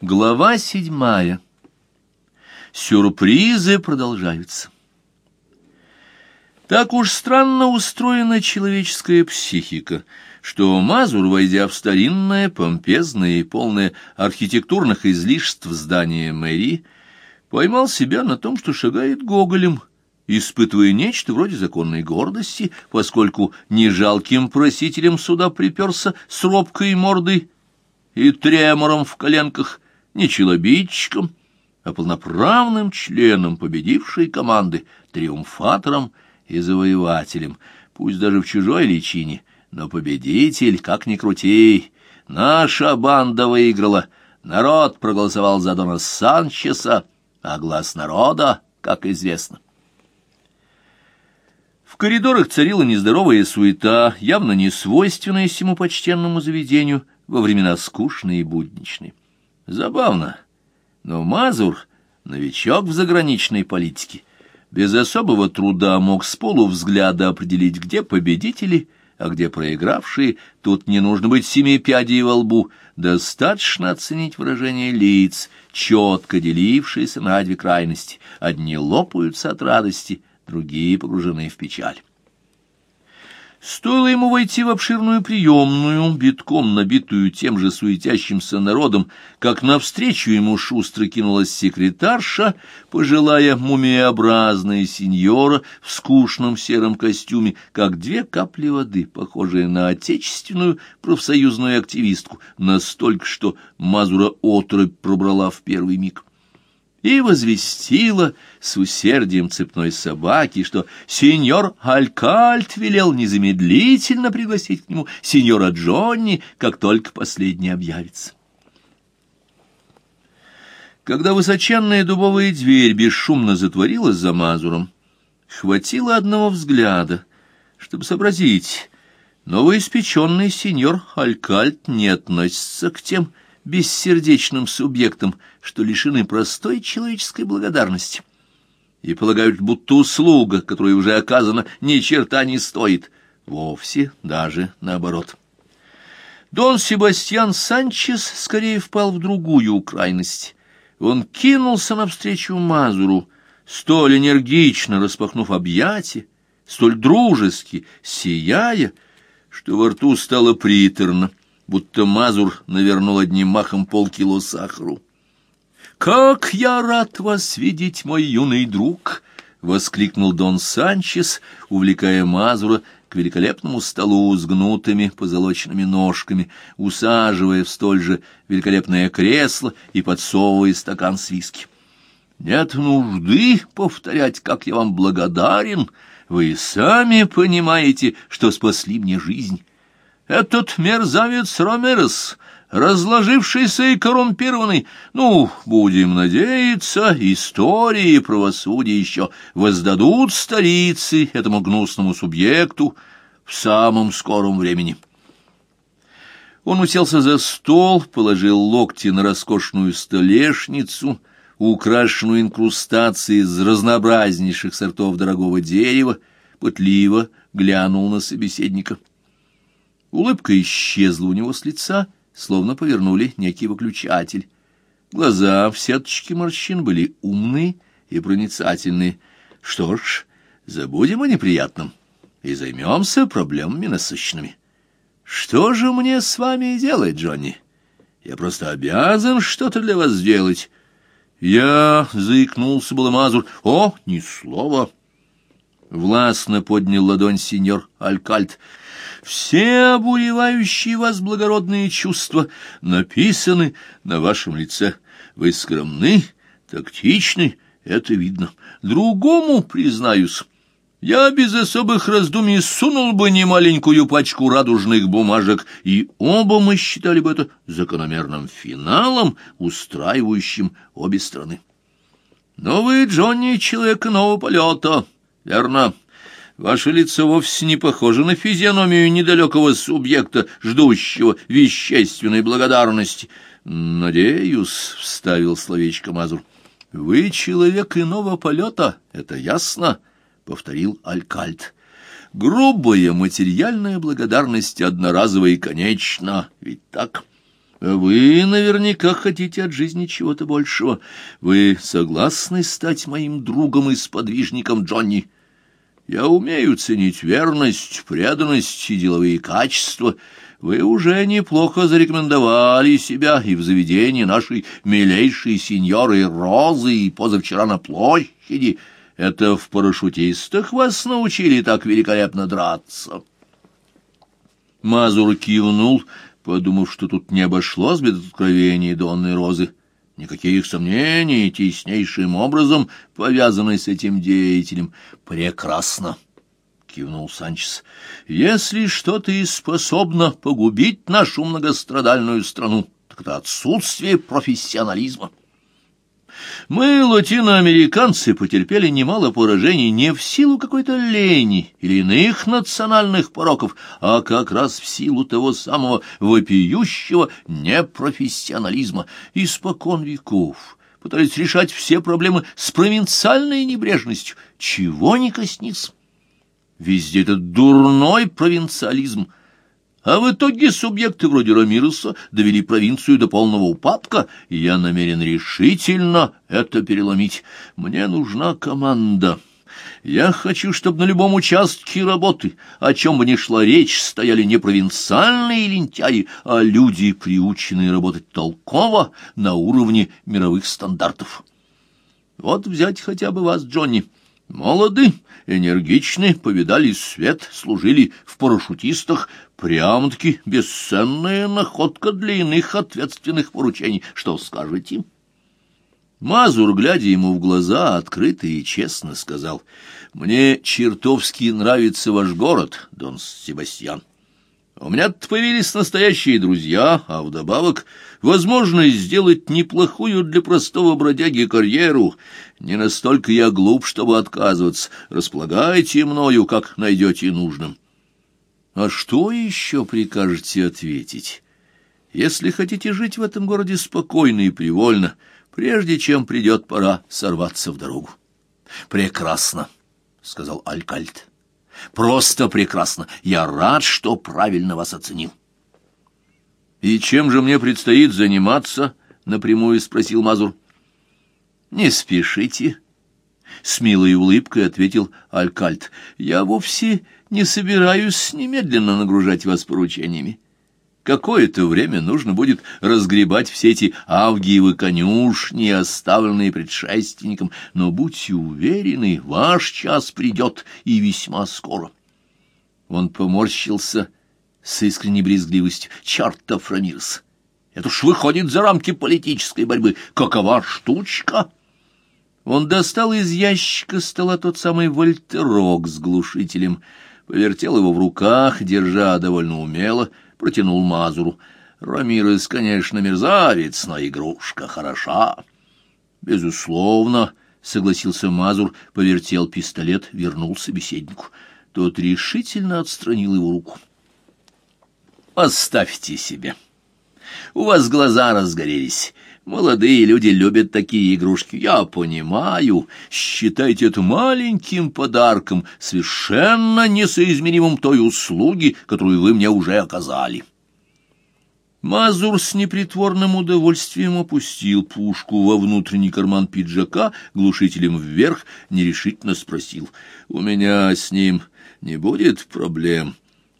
Глава седьмая. Сюрпризы продолжаются. Так уж странно устроена человеческая психика, что Мазур, войдя в старинное, помпезное и полное архитектурных излишеств здание мэрии, поймал себя на том, что шагает гоголем, испытывая нечто вроде законной гордости, поскольку не жалким просителем суда приперся с робкой мордой и тремором в коленках, не челобитчиком, а полноправным членом победившей команды, триумфатором и завоевателем, пусть даже в чужой личине, но победитель, как ни крути. Наша банда выиграла, народ проголосовал за Дона Санчеса, а глаз народа, как известно. В коридорах царила нездоровая суета, явно не свойственная всему почтенному заведению во времена скучные и будничные. Забавно, но Мазур, новичок в заграничной политике, без особого труда мог с полувзгляда определить, где победители, а где проигравшие. Тут не нужно быть семи пядей во лбу, достаточно оценить выражение лиц, четко делившиеся на две крайности. Одни лопаются от радости, другие погружены в печаль. Стоило ему войти в обширную приемную, битком набитую тем же суетящимся народом, как навстречу ему шустро кинулась секретарша, пожилая мумиеобразная сеньора в скучном сером костюме, как две капли воды, похожие на отечественную профсоюзную активистку, настолько, что Мазура отрыбь пробрала в первый миг и возвестила с усердием цепной собаки, что сеньор Алькальт велел незамедлительно пригласить к нему сеньора Джонни, как только последний объявится. Когда высоченная дубовая дверь бесшумно затворилась за Мазуром, хватило одного взгляда, чтобы сообразить, новоиспеченный сеньор Алькальт не относится к тем, бессердечным субъектам, что лишены простой человеческой благодарности и полагают, будто услуга, которая уже оказана, ни черта не стоит. Вовсе даже наоборот. Дон Себастьян Санчес скорее впал в другую крайность. Он кинулся навстречу Мазуру, столь энергично распахнув объятия, столь дружески, сияя, что во рту стало приторно, будто Мазур навернул одним махом полкило сахару. «Как я рад вас видеть, мой юный друг!» — воскликнул Дон Санчес, увлекая Мазура к великолепному столу с гнутыми позолоченными ножками, усаживая в столь же великолепное кресло и подсовывая стакан с виски. «Нет нужды повторять, как я вам благодарен. Вы сами понимаете, что спасли мне жизнь». Этот мерзавец Ромерос, разложившийся и коррумпированный, ну, будем надеяться, истории и правосудие еще воздадут столицы этому гнусному субъекту в самом скором времени. Он уселся за стол, положил локти на роскошную столешницу, украшенную инкрустацией из разнообразнейших сортов дорогого дерева, пытливо глянул на собеседника. Улыбка исчезла у него с лица, словно повернули некий выключатель. Глаза в сеточке морщин были умные и проницательные. Что ж, забудем о неприятном и займемся проблемами насущными. Что же мне с вами делать, Джонни? Я просто обязан что-то для вас сделать. Я заикнулся было Мазур. О, ни слова. Властно поднял ладонь сеньор Алькальт. Все обуревающие вас благородные чувства написаны на вашем лице. Вы скромны, тактичны, это видно. Другому, признаюсь, я без особых раздумий сунул бы немаленькую пачку радужных бумажек, и оба мы считали бы это закономерным финалом, устраивающим обе страны. Но вы, Джонни, человек иного полета, верно? — Ваше лицо вовсе не похоже на физиономию недалекого субъекта, ждущего вещественной благодарности. Надеюсь, — вставил словечко Мазур. — Вы человек иного полета, это ясно, — повторил Алькальт. Грубая материальная благодарность одноразовая и конечна, ведь так? Вы наверняка хотите от жизни чего-то большего. Вы согласны стать моим другом и сподвижником Джонни? Я умею ценить верность, преданность и деловые качества. Вы уже неплохо зарекомендовали себя и в заведении нашей милейшей сеньоры Розы и позавчера на площади. Это в парашютистах вас научили так великолепно драться. Мазур кивнул, — подумав, что тут не обошлось без откровений Донной Розы. Никаких сомнений, теснейшим образом повязанный с этим деятелем. Прекрасно! — кивнул Санчес. — Если что-то и способно погубить нашу многострадальную страну, так это отсутствие профессионализма. Мы, латиноамериканцы, потерпели немало поражений не в силу какой-то лени или иных национальных пороков, а как раз в силу того самого вопиющего непрофессионализма. Испокон веков пытались решать все проблемы с провинциальной небрежностью, чего не коснись. Везде этот дурной провинциализм — а в итоге субъекты вроде Рамироса довели провинцию до полного упадка, и я намерен решительно это переломить. Мне нужна команда. Я хочу, чтобы на любом участке работы, о чем бы ни шла речь, стояли не провинциальные лентяи, а люди, приученные работать толково на уровне мировых стандартов. Вот взять хотя бы вас, Джонни. Молоды, энергичны, повидали свет, служили в парашютистах, Прям-таки бесценная находка для иных ответственных поручений. Что скажете?» Мазур, глядя ему в глаза, открыто и честно сказал, «Мне чертовски нравится ваш город, Дон Себастьян. У меня появились настоящие друзья, а вдобавок возможность сделать неплохую для простого бродяги карьеру. Не настолько я глуп, чтобы отказываться. Располагайте мною, как найдете нужным». А что еще прикажете ответить? Если хотите жить в этом городе спокойно и привольно, прежде чем придет пора сорваться в дорогу. Прекрасно, — сказал Алькальт. Просто прекрасно. Я рад, что правильно вас оценил. И чем же мне предстоит заниматься? — напрямую спросил Мазур. Не спешите, — с милой улыбкой ответил Алькальт. Я вовсе не собираюсь немедленно нагружать вас поручениями. Какое-то время нужно будет разгребать все эти авгиевы конюшни, оставленные предшественником, но будьте уверены, ваш час придет и весьма скоро. Он поморщился с искренней брезгливостью. Чертов Рамирс! Это уж выходит за рамки политической борьбы. Какова штучка? Он достал из ящика стола тот самый вольтерок с глушителем — повертел его в руках, держа довольно умело, протянул Мазуру. Рамирес, конечно, мерзавец, но игрушка хороша. Безусловно, согласился Мазур, повертел пистолет, вернул собеседнику. Тот решительно отстранил его руку. Оставьте себе. У вас глаза разгорелись. Молодые люди любят такие игрушки. Я понимаю. Считайте это маленьким подарком, совершенно несоизмеримым той услуги, которую вы мне уже оказали. Мазур с непритворным удовольствием опустил пушку во внутренний карман пиджака, глушителем вверх, нерешительно спросил. «У меня с ним не будет проблем?»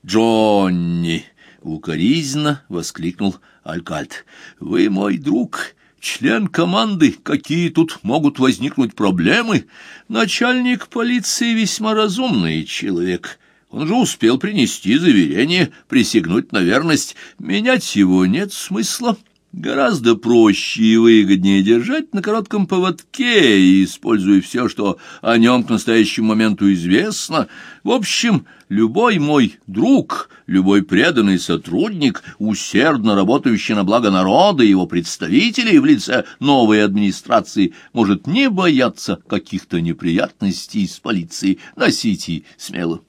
«Джонни!» — укоризненно воскликнул Алькальт. «Вы мой друг, член команды, какие тут могут возникнуть проблемы? Начальник полиции весьма разумный человек. Он же успел принести заверение, присягнуть на верность. Менять его нет смысла. Гораздо проще и выгоднее держать на коротком поводке, используя все, что о нем к настоящему моменту известно. В общем, любой мой друг, любой преданный сотрудник, усердно работающий на благо народа и его представителей в лице новой администрации, может не бояться каких-то неприятностей с полицией. Носите смело.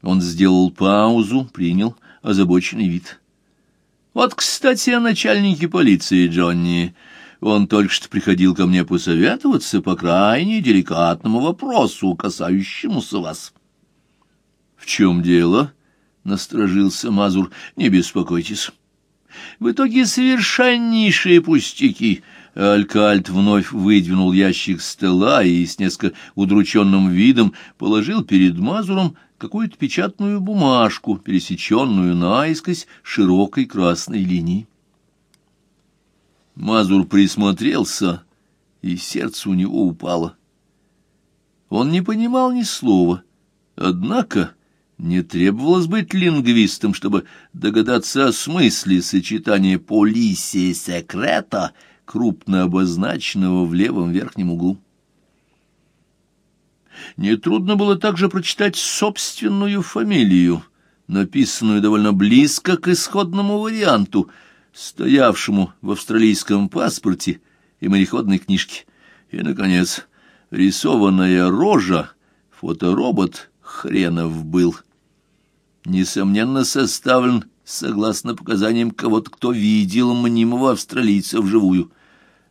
Он сделал паузу, принял озабоченный вид. Вот, кстати, о начальнике полиции Джонни. Он только что приходил ко мне посоветоваться по крайне деликатному вопросу, касающемуся вас. — В чем дело? — насторожился Мазур. — Не беспокойтесь. В итоге совершеннейшие пустяки. Алькальт вновь выдвинул ящик стола и с несколько удрученным видом положил перед Мазуром какую-то печатную бумажку, пересеченную наискось широкой красной линией. Мазур присмотрелся, и сердце у него упало. Он не понимал ни слова, однако не требовалось быть лингвистом, чтобы догадаться о смысле сочетания «полисия» секрета, крупно обозначенного в левом верхнем углу. Нетрудно было также прочитать собственную фамилию, написанную довольно близко к исходному варианту, стоявшему в австралийском паспорте и мореходной книжке. И, наконец, рисованная рожа, фоторобот хренов был, несомненно, составлен согласно показаниям кого-то, кто видел мнимого австралийца вживую.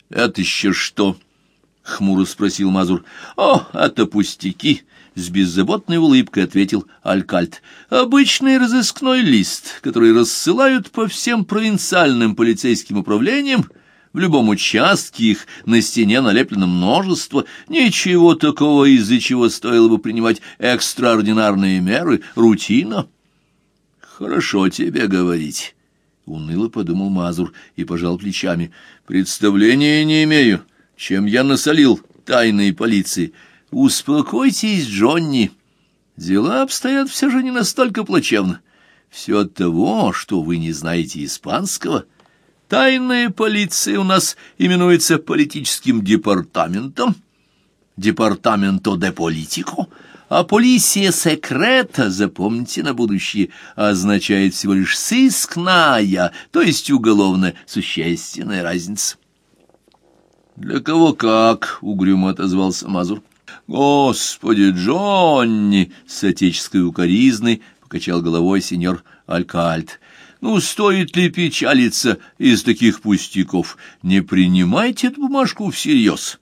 «Это еще что?» — хмуро спросил Мазур. «О, это пустяки!» — с беззаботной улыбкой ответил Алькальт. «Обычный разыскной лист, который рассылают по всем провинциальным полицейским управлениям, в любом участке их на стене налеплено множество, ничего такого, из-за чего стоило бы принимать экстраординарные меры, рутина. Хорошо тебе говорить, — уныло подумал Мазур и пожал плечами. Представления не имею, чем я насолил тайной полиции. Успокойтесь, Джонни. Дела обстоят все же не настолько плачевно. Все от того, что вы не знаете испанского — Тайная полиция у нас именуется политическим департаментом, департаменто де политико, а полиция секрета, запомните на будущее, означает всего лишь сыскная, то есть уголовная, существенная разница. «Для кого как?» — угрюмо отозвался Мазур. «Господи, Джонни!» — с отеческой укоризной покачал головой сеньор Алькальт. Ну, стоит ли печалиться из таких пустяков? Не принимайте эту бумажку всерьез.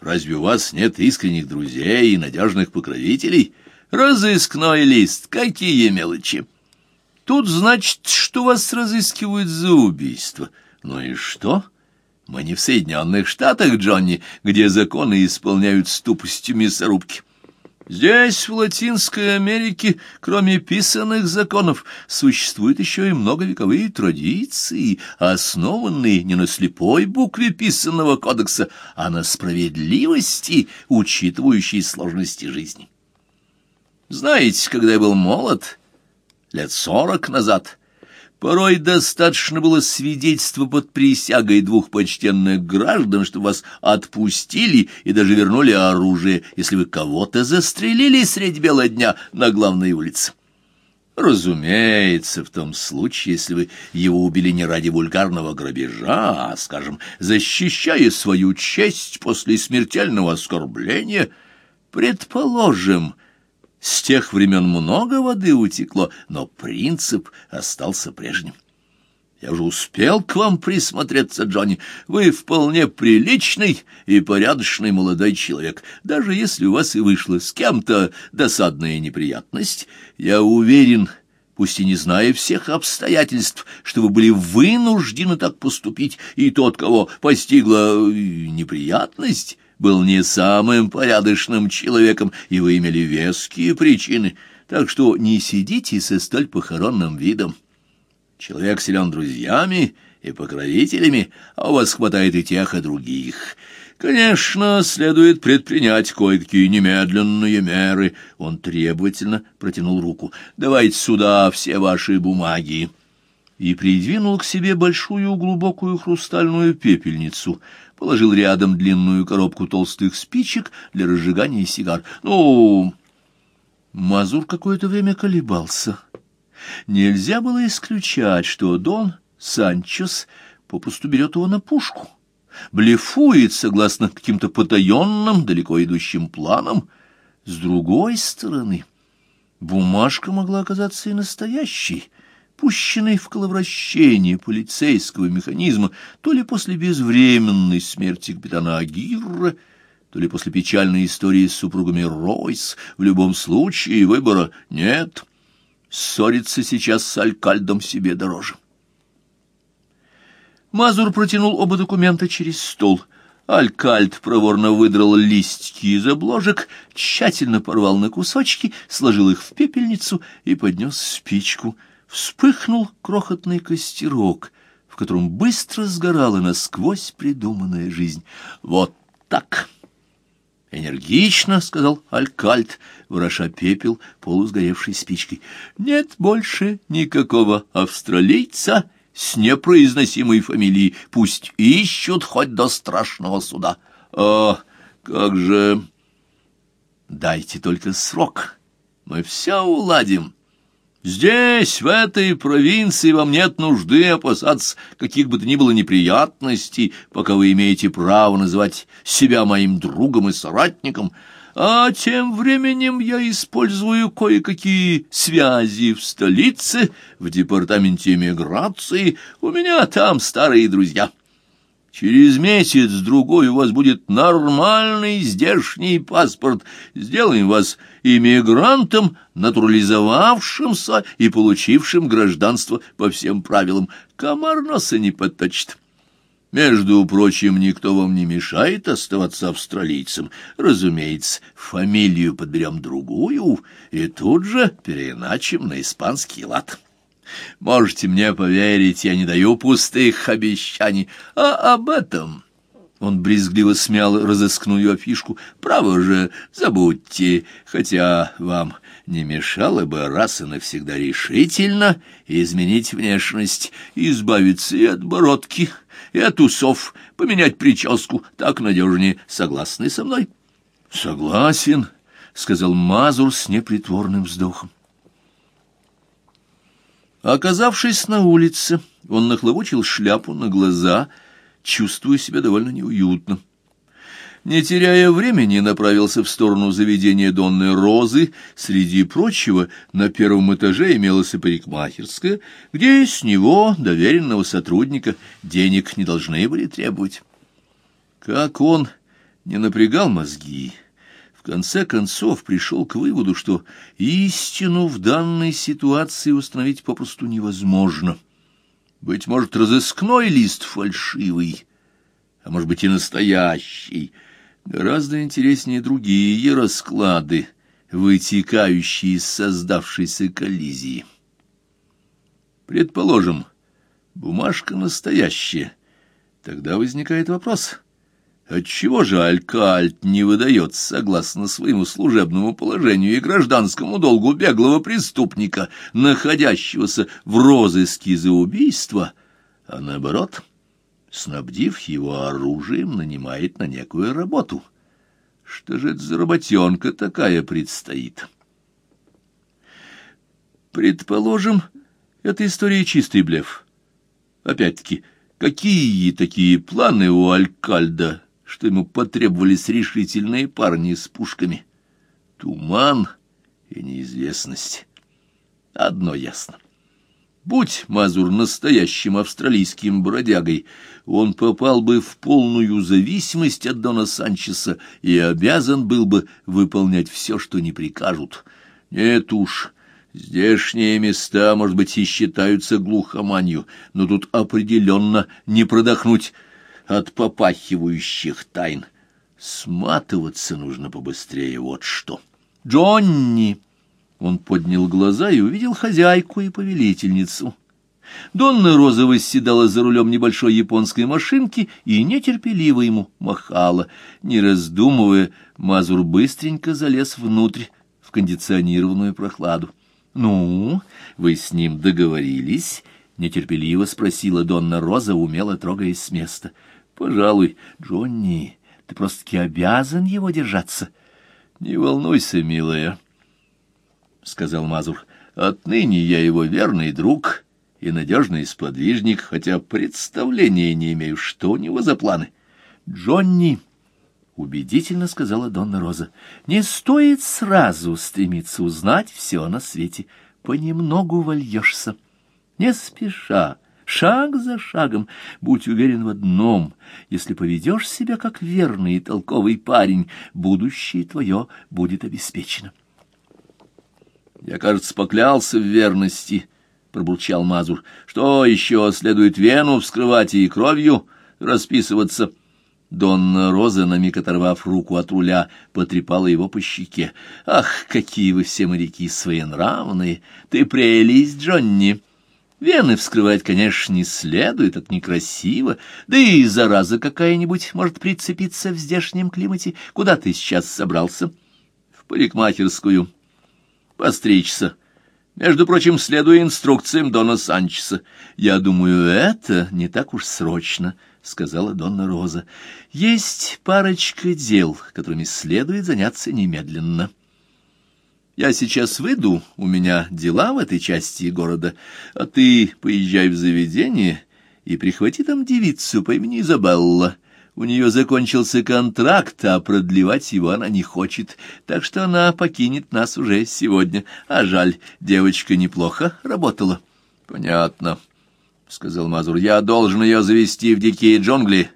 Разве у вас нет искренних друзей и надежных покровителей? Разыскной лист, какие мелочи! Тут значит, что вас разыскивают за убийство. Ну и что? Мы не в Соединенных Штатах, Джонни, где законы исполняют с тупостью мясорубки. Здесь, в Латинской Америке, кроме писанных законов, существуют еще и многовековые традиции, основанные не на слепой букве писанного кодекса, а на справедливости, учитывающей сложности жизни. Знаете, когда я был молод, лет сорок назад, Порой достаточно было свидетельства под присягой двух почтенных граждан, чтобы вас отпустили и даже вернули оружие, если вы кого-то застрелили средь бела дня на главной улице. Разумеется, в том случае, если вы его убили не ради вульгарного грабежа, а, скажем, защищая свою честь после смертельного оскорбления, предположим, с тех времен много воды утекло, но принцип остался прежним. Я уже успел к вам присмотреться, Джонни. Вы вполне приличный и порядочный молодой человек. Даже если у вас и вышла с кем-то досадная неприятность, я уверен, пусть и не зная всех обстоятельств, что вы были вынуждены так поступить, и тот, кого постигла неприятность, был не самым порядочным человеком, и вы имели веские причины, так что не сидите со столь похоронным видом. Человек силен друзьями и покровителями, а у вас хватает и тех, и других. Конечно, следует предпринять кое-какие немедленные меры. Он требовательно протянул руку. Давайте сюда все ваши бумаги и придвинул к себе большую глубокую хрустальную пепельницу, положил рядом длинную коробку толстых спичек для разжигания сигар. Ну, Мазур какое-то время колебался. Нельзя было исключать, что Дон Санчес попусту берет его на пушку, блефует согласно каким-то потаенным, далеко идущим планам. С другой стороны, бумажка могла оказаться и настоящей — пущенный в коловращение полицейского механизма то ли после безвременной смерти капитана Агирра, то ли после печальной истории с супругами Ройс. В любом случае выбора нет. Ссориться сейчас с Алькальдом себе дороже. Мазур протянул оба документа через стол. Алькальт проворно выдрал листики из обложек, тщательно порвал на кусочки, сложил их в пепельницу и поднес спичку. Вспыхнул крохотный костерок, в котором быстро сгорала насквозь придуманная жизнь. «Вот так!» «Энергично», — сказал Алькальт, вороша пепел полусгоревшей спичкой. «Нет больше никакого австралийца» с непроизносимой фамилией. Пусть ищут хоть до страшного суда. А как же... Дайте только срок. Мы все уладим. Здесь, в этой провинции, вам нет нужды опасаться каких бы то ни было неприятностей, пока вы имеете право называть себя моим другом и соратником, а тем временем я использую кое-какие связи в столице, в департаменте эмиграции. У меня там старые друзья. Через месяц-другой у вас будет нормальный здешний паспорт. Сделаем вас иммигрантом, натурализовавшимся и получившим гражданство по всем правилам. Комар носа не подточит. Между прочим, никто вам не мешает оставаться австралийцем. Разумеется, фамилию подберем другую и тут же переиначим на испанский лад. Можете мне поверить, я не даю пустых обещаний. А об этом... Он брезгливо смял разыскную афишку. «Право же, забудьте, хотя вам не мешало бы раз и навсегда решительно изменить внешность, избавиться и от бородки, и от усов, поменять прическу, так надежнее. Согласны со мной? — Согласен, — сказал Мазур с непритворным вздохом. Оказавшись на улице, он нахлобучил шляпу на глаза, чувствуя себя довольно неуютно. — не теряя времени, направился в сторону заведения Донны Розы. Среди прочего, на первом этаже имелась и парикмахерская, где с него, доверенного сотрудника, денег не должны были требовать. Как он не напрягал мозги, в конце концов пришел к выводу, что истину в данной ситуации установить попросту невозможно. Быть может, разыскной лист фальшивый, а может быть и настоящий — Гораздо интереснее другие расклады, вытекающие из создавшейся коллизии. Предположим, бумажка настоящая. Тогда возникает вопрос, отчего же Алькальт не выдает, согласно своему служебному положению и гражданскому долгу беглого преступника, находящегося в розыске за убийство, а наоборот — снабдив его оружием, нанимает на некую работу. Что же это за работенка такая предстоит? Предположим, это история чистый блеф. Опять-таки, какие такие планы у Алькальда, что ему потребовались решительные парни с пушками? Туман и неизвестность. Одно ясно. Будь Мазур настоящим австралийским бродягой, он попал бы в полную зависимость от Дона Санчеса и обязан был бы выполнять все, что не прикажут. Нет уж, здешние места, может быть, и считаются глухоманью, но тут определенно не продохнуть от попахивающих тайн. Сматываться нужно побыстрее, вот что. «Джонни!» Он поднял глаза и увидел хозяйку и повелительницу. Донна Роза восседала за рулем небольшой японской машинки и нетерпеливо ему махала. Не раздумывая, Мазур быстренько залез внутрь, в кондиционированную прохладу. — Ну, вы с ним договорились? — нетерпеливо спросила Донна Роза, умело трогаясь с места. — Пожалуй, Джонни, ты просто-таки обязан его держаться. — Не волнуйся, милая, —— сказал Мазур. — Отныне я его верный друг и надежный сподвижник, хотя представления не имею, что у него за планы. — Джонни, — убедительно сказала Донна Роза, — не стоит сразу стремиться узнать все на свете. Понемногу вольешься. Не спеша, шаг за шагом, будь уверен в одном. Если поведешь себя как верный и толковый парень, будущее твое будет обеспечено. — я, кажется, поклялся в верности, пробурчал Мазур. Что еще следует вену вскрывать и кровью расписываться? Донна Роза, на миг оторвав руку от руля, потрепала его по щеке. «Ах, какие вы все моряки своенравные! Ты прелесть, Джонни!» Вены вскрывать, конечно, не следует, это некрасиво, да и зараза какая-нибудь может прицепиться в здешнем климате. Куда ты сейчас собрался? В парикмахерскую. Постричься. Между прочим, следуя инструкциям Дона Санчеса. Я думаю, это не так уж срочно, — сказала Донна Роза. Есть парочка дел, которыми следует заняться немедленно. Я сейчас выйду, у меня дела в этой части города, а ты поезжай в заведение и прихвати там девицу по имени Изабелла. У нее закончился контракт, а продлевать его она не хочет, так что она покинет нас уже сегодня. А жаль, девочка неплохо работала. — Понятно, — сказал Мазур. — Я должен ее завести в дикие джунгли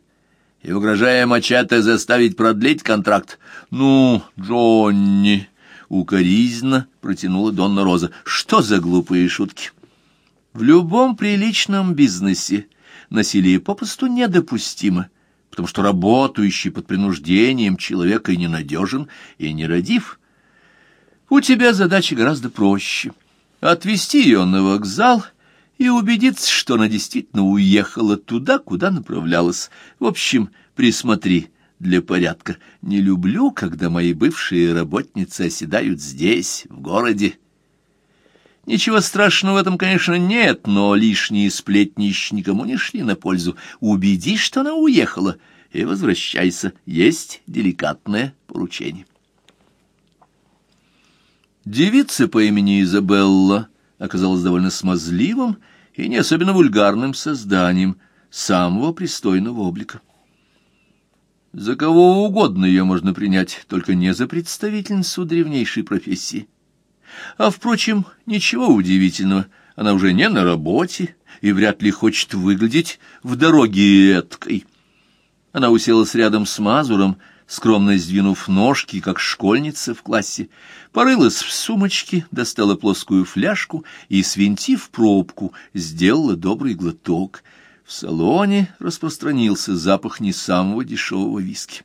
и, угрожая мачете, заставить продлить контракт. — Ну, Джонни, — укоризненно протянула Донна Роза. — Что за глупые шутки? В любом приличном бизнесе насилие попросту недопустимо. — потому что работающий под принуждением человека и ненадежен, и нерадив. У тебя задача гораздо проще — отвезти ее на вокзал и убедиться, что она действительно уехала туда, куда направлялась. В общем, присмотри для порядка. Не люблю, когда мои бывшие работницы оседают здесь, в городе. Ничего страшного в этом, конечно, нет, но лишние сплетни никому не шли на пользу. Убедись, что она уехала, и возвращайся. Есть деликатное поручение. Девица по имени Изабелла оказалась довольно смазливым и не особенно вульгарным созданием самого пристойного облика. За кого угодно ее можно принять, только не за представительницу древнейшей профессии. А, впрочем, ничего удивительного, она уже не на работе и вряд ли хочет выглядеть в дороге эткой. Она уселась рядом с Мазуром, скромно сдвинув ножки, как школьница в классе, порылась в сумочке, достала плоскую фляжку и, свинтив пробку, сделала добрый глоток. В салоне распространился запах не самого дешевого виски.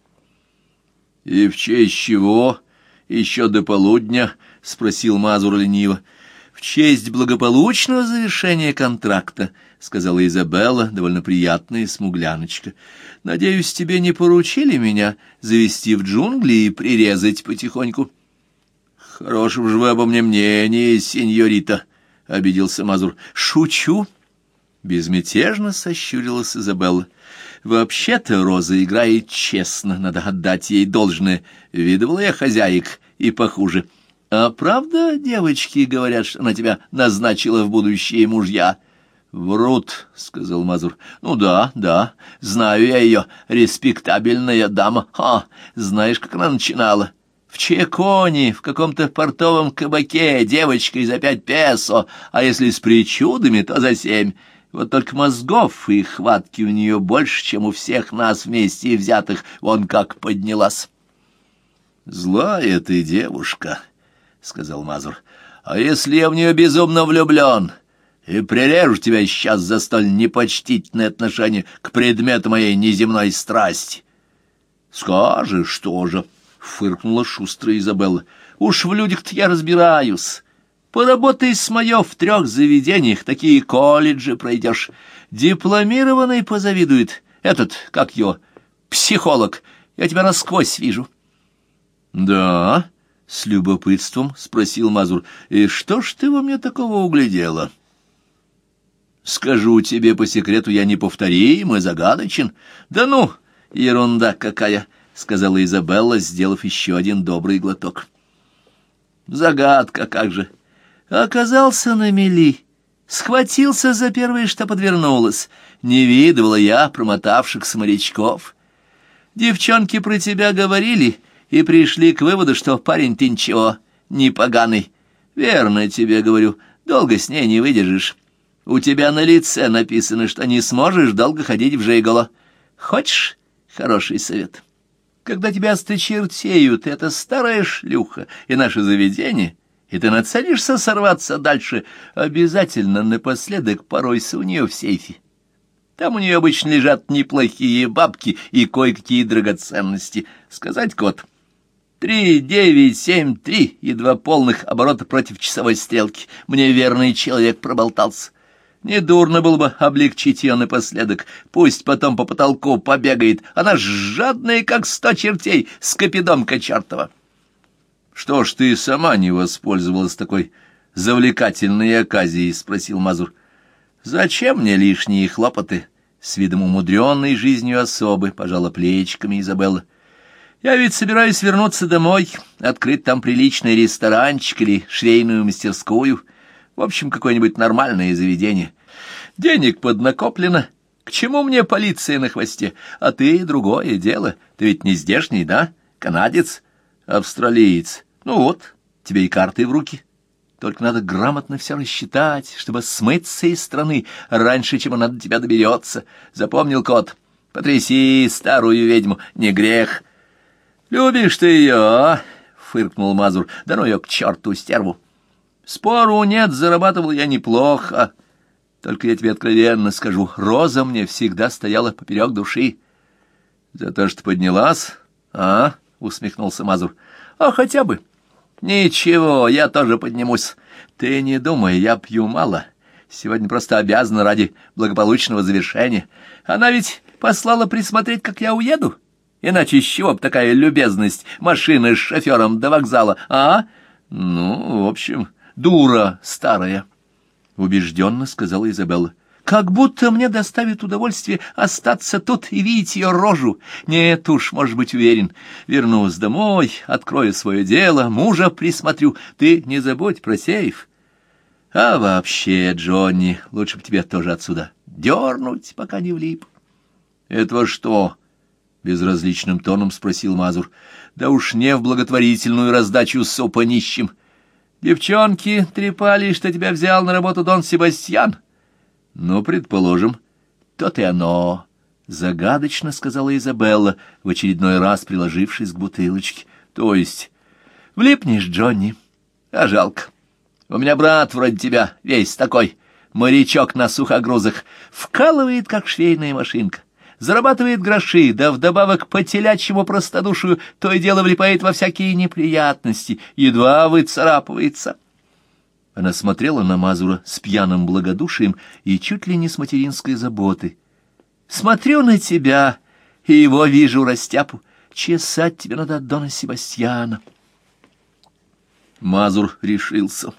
— И в честь чего? Еще до полудня —— спросил Мазур лениво. — В честь благополучного завершения контракта, — сказала Изабелла, довольно приятная смугляночка. — Надеюсь, тебе не поручили меня завести в джунгли и прирезать потихоньку? — Хорошего же вы обо мне мнение, сеньорита, — обиделся Мазур. — Шучу. Безмятежно сощурилась Изабелла. Вообще-то Роза играет честно, надо отдать ей должное. Видывала я хозяек и похуже. — а правда девочки говорят, что она тебя назначила в будущее мужья? Врут, — сказал Мазур. Ну да, да, знаю я ее, респектабельная дама. Ха, знаешь, как она начинала? В Чеконе, в каком-то портовом кабаке, девочкой за пять песо, а если с причудами, то за семь. Вот только мозгов и хватки у нее больше, чем у всех нас вместе взятых. Вон как поднялась. Злая ты девушка, —— сказал Мазур. — А если я в нее безумно влюблен и прирежу тебя сейчас за столь непочтительное отношение к предмету моей неземной страсти? — Скажешь тоже, — фыркнула шустрая Изабелла. — Уж в людях-то я разбираюсь. Поработай с моё в трех заведениях, такие колледжи пройдешь. Дипломированный позавидует. Этот, как его, психолог. Я тебя насквозь вижу. — Да, — с любопытством спросил Мазур. «И что ж ты во мне такого углядела?» «Скажу тебе по секрету, я неповторим и загадочен». «Да ну, ерунда какая!» — сказала Изабелла, сделав еще один добрый глоток. «Загадка как же!» Оказался на мели, схватился за первое, что подвернулось. Не видывала я промотавшихся морячков. Девчонки про тебя говорили — и пришли к выводу, что парень ты ничего, не поганый. Верно тебе говорю, долго с ней не выдержишь. У тебя на лице написано, что не сможешь долго ходить в жиголо. Хочешь хороший совет? Когда тебя стычертеют, это старая шлюха, и наше заведение, и ты нацелишься сорваться дальше, обязательно напоследок поройся у нее в сейфе. Там у нее обычно лежат неплохие бабки и кое-какие драгоценности. Сказать код. Три, девять, семь, три и два полных оборота против часовой стрелки. Мне верный человек проболтался. Недурно было бы облегчить ее напоследок. Пусть потом по потолку побегает. Она жадная, как сто чертей, скопидомка чертова. Что ж ты сама не воспользовалась такой завлекательной оказией? — спросил Мазур. — Зачем мне лишние хлопоты? С видом умудренной жизнью особы пожала плечиками Изабелла. Я ведь собираюсь вернуться домой, открыть там приличный ресторанчик или швейную мастерскую. В общем, какое-нибудь нормальное заведение. Денег поднакоплено. К чему мне полиция на хвосте? А ты другое дело. Ты ведь не здешний, да? Канадец? Австралиец. Ну вот, тебе и карты в руки. Только надо грамотно все рассчитать, чтобы смыться из страны раньше, чем она до тебя доберется. Запомнил кот? Потряси старую ведьму, не грех. Любишь ты ее, а? Фыркнул Мазур. Да ну ее к черту, стерву. Спору нет, зарабатывал я неплохо. Только я тебе откровенно скажу, Роза мне всегда стояла поперек души. За то, что поднялась, а? Усмехнулся Мазур. А хотя бы... «Ничего, я тоже поднимусь. Ты не думай, я пью мало. Сегодня просто обязана ради благополучного завершения. Она ведь послала присмотреть, как я уеду. Иначе с чего б такая любезность машины с шофером до вокзала, а? Ну, в общем, дура старая», — убежденно сказала Изабелла. Как будто мне доставит удовольствие остаться тут и видеть ее рожу. Нет уж, может быть, уверен. Вернусь домой, открою свое дело, мужа присмотрю. Ты не забудь про сейф. А вообще, Джонни, лучше бы тебе тоже отсюда дернуть, пока не влип. — Это что? — безразличным тоном спросил Мазур. — Да уж не в благотворительную раздачу супа нищим. Девчонки трепали, что тебя взял на работу Дон Себастьян. — ну, предположим, то-то и оно, — загадочно сказала Изабелла, в очередной раз приложившись к бутылочке. То есть, влипнешь, Джонни, а жалко. У меня брат вроде тебя, весь такой, морячок на сухогрузах, вкалывает, как швейная машинка зарабатывает гроши, да вдобавок по телячьему простодушию то и дело влипает во всякие неприятности, едва выцарапывается. Она смотрела на Мазура с пьяным благодушием и чуть ли не с материнской заботой. «Смотрю на тебя, и его вижу, растяпу. Чесать тебе надо от Дона Себастьяна». Мазур решился.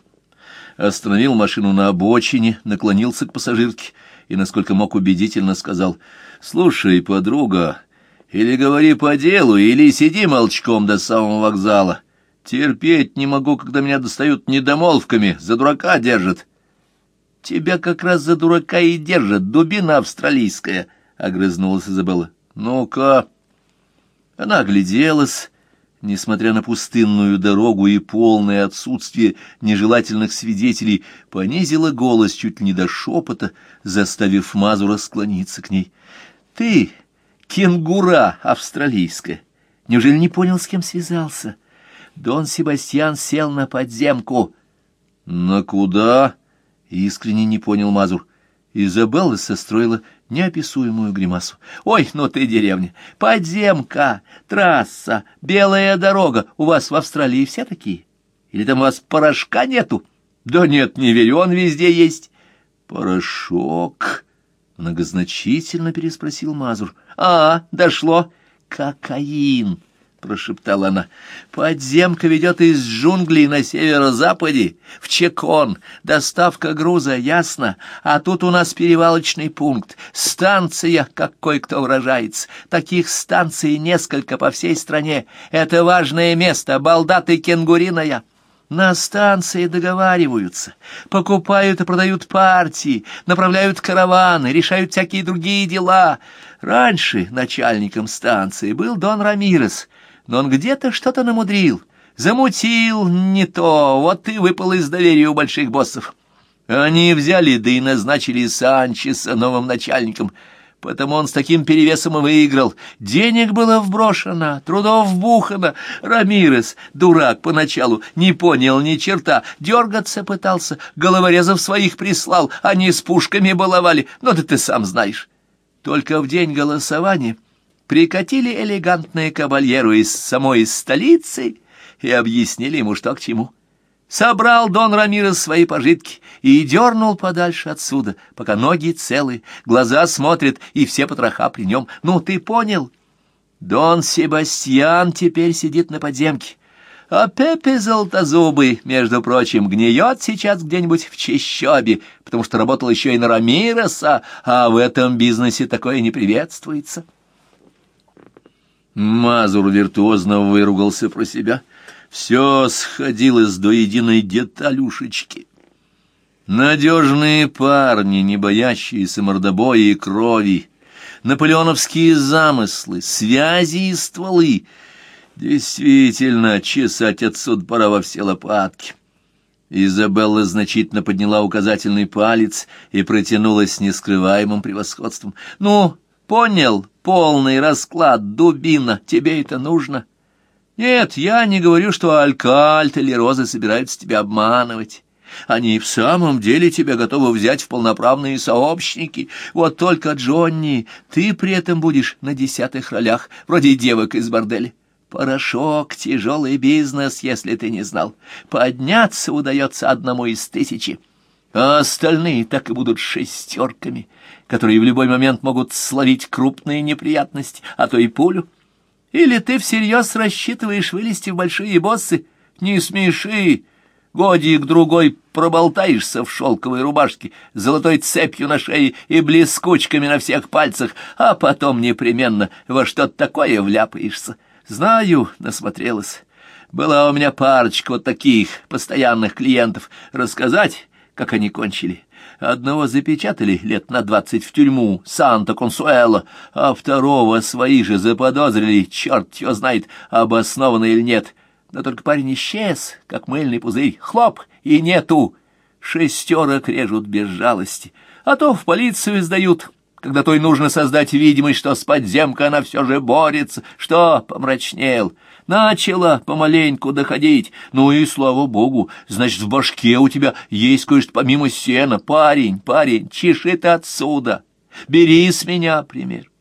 Остановил машину на обочине, наклонился к пассажирке и, насколько мог, убедительно сказал, «Слушай, подруга, или говори по делу, или сиди молчком до самого вокзала». Терпеть не могу, когда меня достают недомолвками, за дурака держат. — Тебя как раз за дурака и держат, дубина австралийская, — огрызнулась Изабелла. — Ну-ка. Она огляделась, несмотря на пустынную дорогу и полное отсутствие нежелательных свидетелей, понизила голос чуть ли не до шепота, заставив Мазура склониться к ней. — Ты, кенгура австралийская, неужели не понял, с кем связался? — Дон Себастьян сел на подземку. — На куда? — искренне не понял Мазур. Изабелла состроила неописуемую гримасу. — Ой, ну ты деревня! Подземка, трасса, белая дорога. У вас в Австралии все такие? Или там у вас порошка нету? — Да нет, не верю, он везде есть. — Порошок? — многозначительно переспросил Мазур. — А, дошло. Кокаин прошептала она. «Подземка ведет из джунглей на северо-западе, в Чекон. Доставка груза, ясно? А тут у нас перевалочный пункт. Станция, как кое-кто выражается. Таких станций несколько по всей стране. Это важное место, балдаты кенгуриная». На станции договариваются, покупают и продают партии, направляют караваны, решают всякие другие дела. Раньше начальником станции был Дон Рамирес, но он где-то что-то намудрил, замутил не то, вот и выпал из доверия у больших боссов. Они взяли, да и назначили Санчеса новым начальником. Потому он с таким перевесом и выиграл. Денег было вброшено, трудов вбухано. Рамирес, дурак, поначалу не понял ни черта, дергаться пытался, головорезов своих прислал, они с пушками баловали, но да ты сам знаешь. Только в день голосования прикатили элегантные кавальеру из самой столицы и объяснили ему, что к чему. Собрал Дон Рамирес свои пожитки и дернул подальше отсюда, пока ноги целы, глаза смотрят, и все потроха при нем. Ну, ты понял? Дон Себастьян теперь сидит на подземке, а Пепе Золотозубый, между прочим, гниет сейчас где-нибудь в Чищобе, потому что работал еще и на Рамиреса, а в этом бизнесе такое не приветствуется. Мазур виртуозно выругался про себя. Все сходилось до единой деталюшечки. Надежные парни, не боящиеся мордобоя и крови, наполеоновские замыслы, связи и стволы. Действительно, чесать отсюда пора во все лопатки. Изабелла значительно подняла указательный палец и протянулась с нескрываемым превосходством. «Ну, понял, полный расклад, дубина, тебе это нужно?» «Нет, я не говорю, что Алькальт или Розы собираются тебя обманывать». Они в самом деле тебя готовы взять в полноправные сообщники. Вот только, Джонни, ты при этом будешь на десятых ролях, вроде девок из борделя. Порошок — тяжелый бизнес, если ты не знал. Подняться удается одному из тысячи, а остальные так и будут шестерками, которые в любой момент могут словить крупные неприятности, а то и пулю. Или ты всерьез рассчитываешь вылезти в большие боссы? Не смеши! Годик-другой проболтаешься в шелковой рубашке, золотой цепью на шее и блескучками на всех пальцах, а потом непременно во что-то такое вляпаешься. Знаю, насмотрелась. Была у меня парочка вот таких постоянных клиентов. Рассказать, как они кончили. Одного запечатали лет на двадцать в тюрьму, Санта-Консуэло, а второго свои же заподозрили, черт его знает, обоснованно или нет, да только парень исчез, как мыльный пузырь. Хлоп, и нету. Шестерок режут без жалости. А то в полицию сдают, когда той нужно создать видимость, что с подземкой она все же борется. Что, помрачнел? Начала помаленьку доходить. Ну и слава богу, значит, в башке у тебя есть кое-что помимо сена. Парень, парень, чеши ты отсюда. Бери с меня пример.